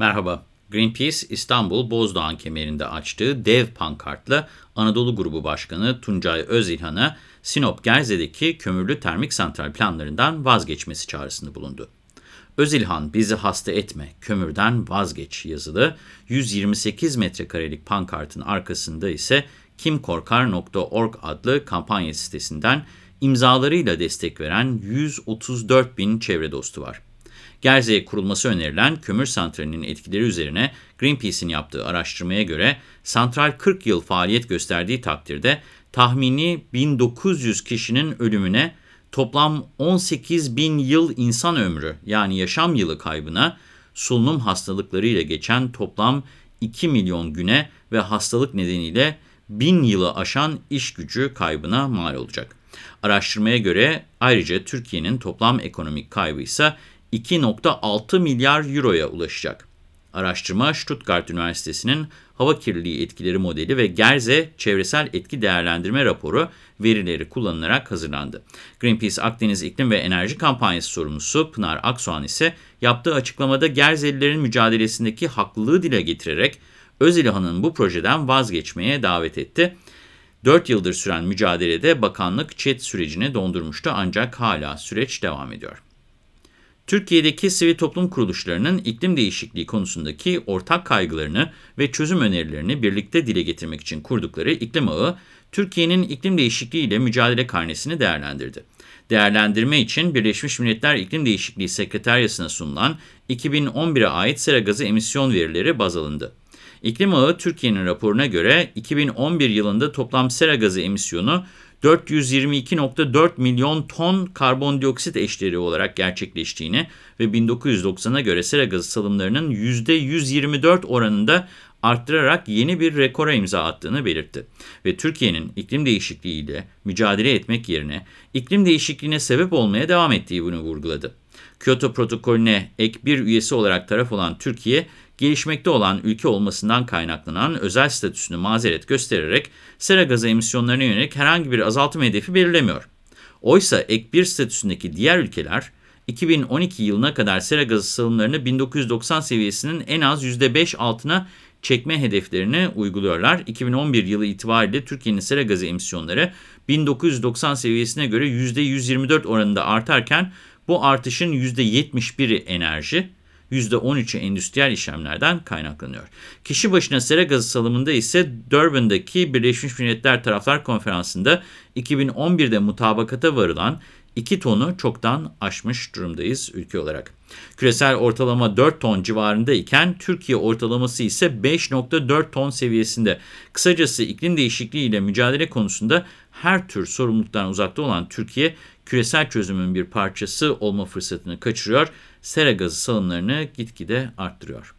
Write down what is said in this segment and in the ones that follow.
Merhaba. Greenpeace İstanbul Bozdoğan kemerinde açtığı dev pankartla Anadolu Grubu Başkanı Tuncay Özilhan'a Sinop Gerze'deki kömürlü termik santral planlarından vazgeçmesi çağrısında bulundu. Özilhan bizi hasta etme, kömürden vazgeç yazılı 128 metrekarelik pankartın arkasında ise kimkorkar.org adlı kampanya sitesinden imzalarıyla destek veren 134 bin çevre dostu var. Gerze'ye kurulması önerilen kömür santralinin etkileri üzerine Greenpeace'in yaptığı araştırmaya göre santral 40 yıl faaliyet gösterdiği takdirde tahmini 1900 kişinin ölümüne toplam 18 bin yıl insan ömrü yani yaşam yılı kaybına solunum hastalıklarıyla geçen toplam 2 milyon güne ve hastalık nedeniyle bin yılı aşan iş gücü kaybına mal olacak. Araştırmaya göre ayrıca Türkiye'nin toplam ekonomik kaybı ise 2.6 milyar euroya ulaşacak. Araştırma Stuttgart Üniversitesi'nin hava kirliliği etkileri modeli ve Gerze çevresel etki değerlendirme raporu verileri kullanılarak hazırlandı. Greenpeace Akdeniz İklim ve Enerji Kampanyası sorumlusu Pınar Aksoğan ise yaptığı açıklamada Gerzelilerin mücadelesindeki haklılığı dile getirerek Özilhan'ın bu projeden vazgeçmeye davet etti. 4 yıldır süren mücadelede bakanlık çet sürecini dondurmuştu ancak hala süreç devam ediyor. Türkiye'deki sivil toplum kuruluşlarının iklim değişikliği konusundaki ortak kaygılarını ve çözüm önerilerini birlikte dile getirmek için kurdukları iklim ağı, Türkiye'nin iklim değişikliği ile mücadele karnesini değerlendirdi. Değerlendirme için Birleşmiş Milletler İklim Değişikliği Sekreteryası'na sunulan 2011'e ait sera gazı emisyon verileri baz alındı. İklim ağı Türkiye'nin raporuna göre 2011 yılında toplam sera gazı emisyonu 422.4 milyon ton karbondioksit eşleri olarak gerçekleştiğini ve 1990'a göre sera gazı salımlarının %124 oranında arttırarak yeni bir rekora imza attığını belirtti. Ve Türkiye'nin iklim değişikliğiyle mücadele etmek yerine iklim değişikliğine sebep olmaya devam ettiği bunu vurguladı. Kyoto protokolüne ek bir üyesi olarak taraf olan Türkiye, gelişmekte olan ülke olmasından kaynaklanan özel statüsünü mazeret göstererek sera gazı emisyonlarına yönelik herhangi bir azaltım hedefi belirlemiyor. Oysa ek bir statüsündeki diğer ülkeler 2012 yılına kadar sera gazı salımlarını 1990 seviyesinin en az %5 altına çekme hedeflerini uyguluyorlar. 2011 yılı itibariyle Türkiye'nin sera gazı emisyonları 1990 seviyesine göre %124 oranında artarken bu artışın %71'i enerji, %13'ü endüstriyel işlemlerden kaynaklanıyor. Kişi başına sera gazı salımında ise Durban'daki Birleşmiş Milletler Taraflar Konferansı'nda 2011'de mutabakata varılan 2 tonu çoktan aşmış durumdayız ülke olarak. Küresel ortalama 4 ton civarında iken Türkiye ortalaması ise 5.4 ton seviyesinde. Kısacası iklim değişikliği ile mücadele konusunda her tür sorumluluktan uzakta olan Türkiye, küresel çözümün bir parçası olma fırsatını kaçırıyor, sera gazı salımlarını gitgide arttırıyor.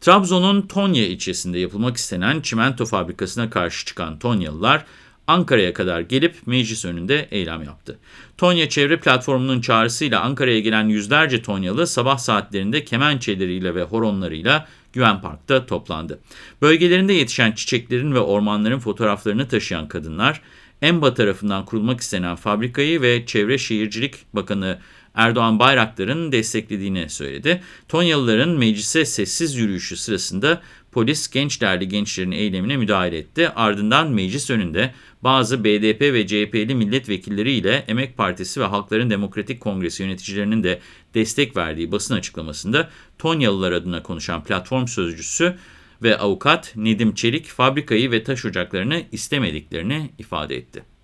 Trabzon'un Tonya ilçesinde yapılmak istenen çimento fabrikasına karşı çıkan Tonyalılar, Ankara'ya kadar gelip meclis önünde eylem yaptı. Tonya Çevre Platformu'nun çağrısıyla Ankara'ya gelen yüzlerce Tonyalı sabah saatlerinde kemençeleriyle ve horonlarıyla Güven Park'ta toplandı. Bölgelerinde yetişen çiçeklerin ve ormanların fotoğraflarını taşıyan kadınlar, EMBA tarafından kurulmak istenen fabrikayı ve Çevre Şehircilik Bakanı Erdoğan Bayraktar'ın desteklediğini söyledi. Tonyalıların meclise sessiz yürüyüşü sırasında polis genç derli gençlerin eylemine müdahale etti. Ardından meclis önünde bazı BDP ve CHP'li milletvekilleri ile Emek Partisi ve Halkların Demokratik Kongresi yöneticilerinin de destek verdiği basın açıklamasında Tonyalılar adına konuşan platform sözcüsü ve avukat Nedim Çelik fabrikayı ve taş ocaklarını istemediklerini ifade etti.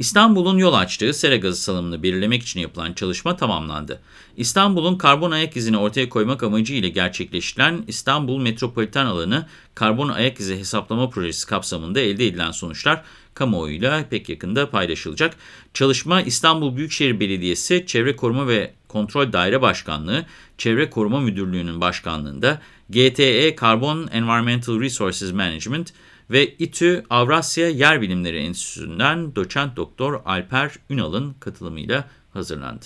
İstanbul'un yol açtığı sera gazı salımını belirlemek için yapılan çalışma tamamlandı. İstanbul'un karbon ayak izini ortaya koymak amacıyla gerçekleştirilen İstanbul Metropoliten Alanı Karbon Ayak İzi Hesaplama Projesi kapsamında elde edilen sonuçlar kamuoyuyla pek yakında paylaşılacak. Çalışma İstanbul Büyükşehir Belediyesi Çevre Koruma ve Kontrol Daire Başkanlığı, Çevre Koruma Müdürlüğü'nün başkanlığında GTE Carbon Environmental Resources Management ve İTÜ Avrasya Yer Bilimleri Enstitüsü'nden doçent doktor Alper Ünal'ın katılımıyla hazırlandı.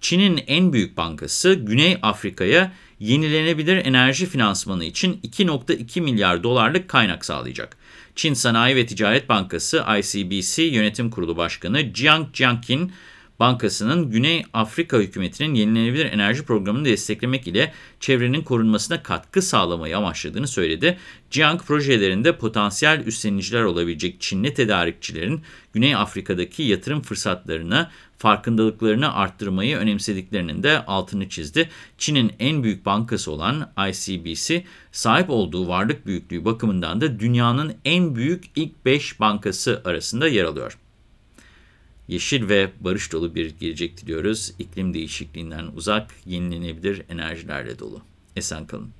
Çin'in en büyük bankası Güney Afrika'ya yenilenebilir enerji finansmanı için 2.2 milyar dolarlık kaynak sağlayacak. Çin Sanayi ve Ticaret Bankası ICBC Yönetim Kurulu Başkanı Jiang Jiangqin, Bankası'nın Güney Afrika hükümetinin yenilenebilir enerji programını desteklemek ile çevrenin korunmasına katkı sağlamayı amaçladığını söyledi. Jiang projelerinde potansiyel üstleniciler olabilecek Çinli tedarikçilerin Güney Afrika'daki yatırım fırsatlarına farkındalıklarını arttırmayı önemsediklerinin de altını çizdi. Çin'in en büyük bankası olan ICBC, sahip olduğu varlık büyüklüğü bakımından da dünyanın en büyük ilk 5 bankası arasında yer alıyor. Yeşil ve barış dolu bir gelecek diliyoruz. İklim değişikliğinden uzak, yenilenebilir enerjilerle dolu. Esen kalın.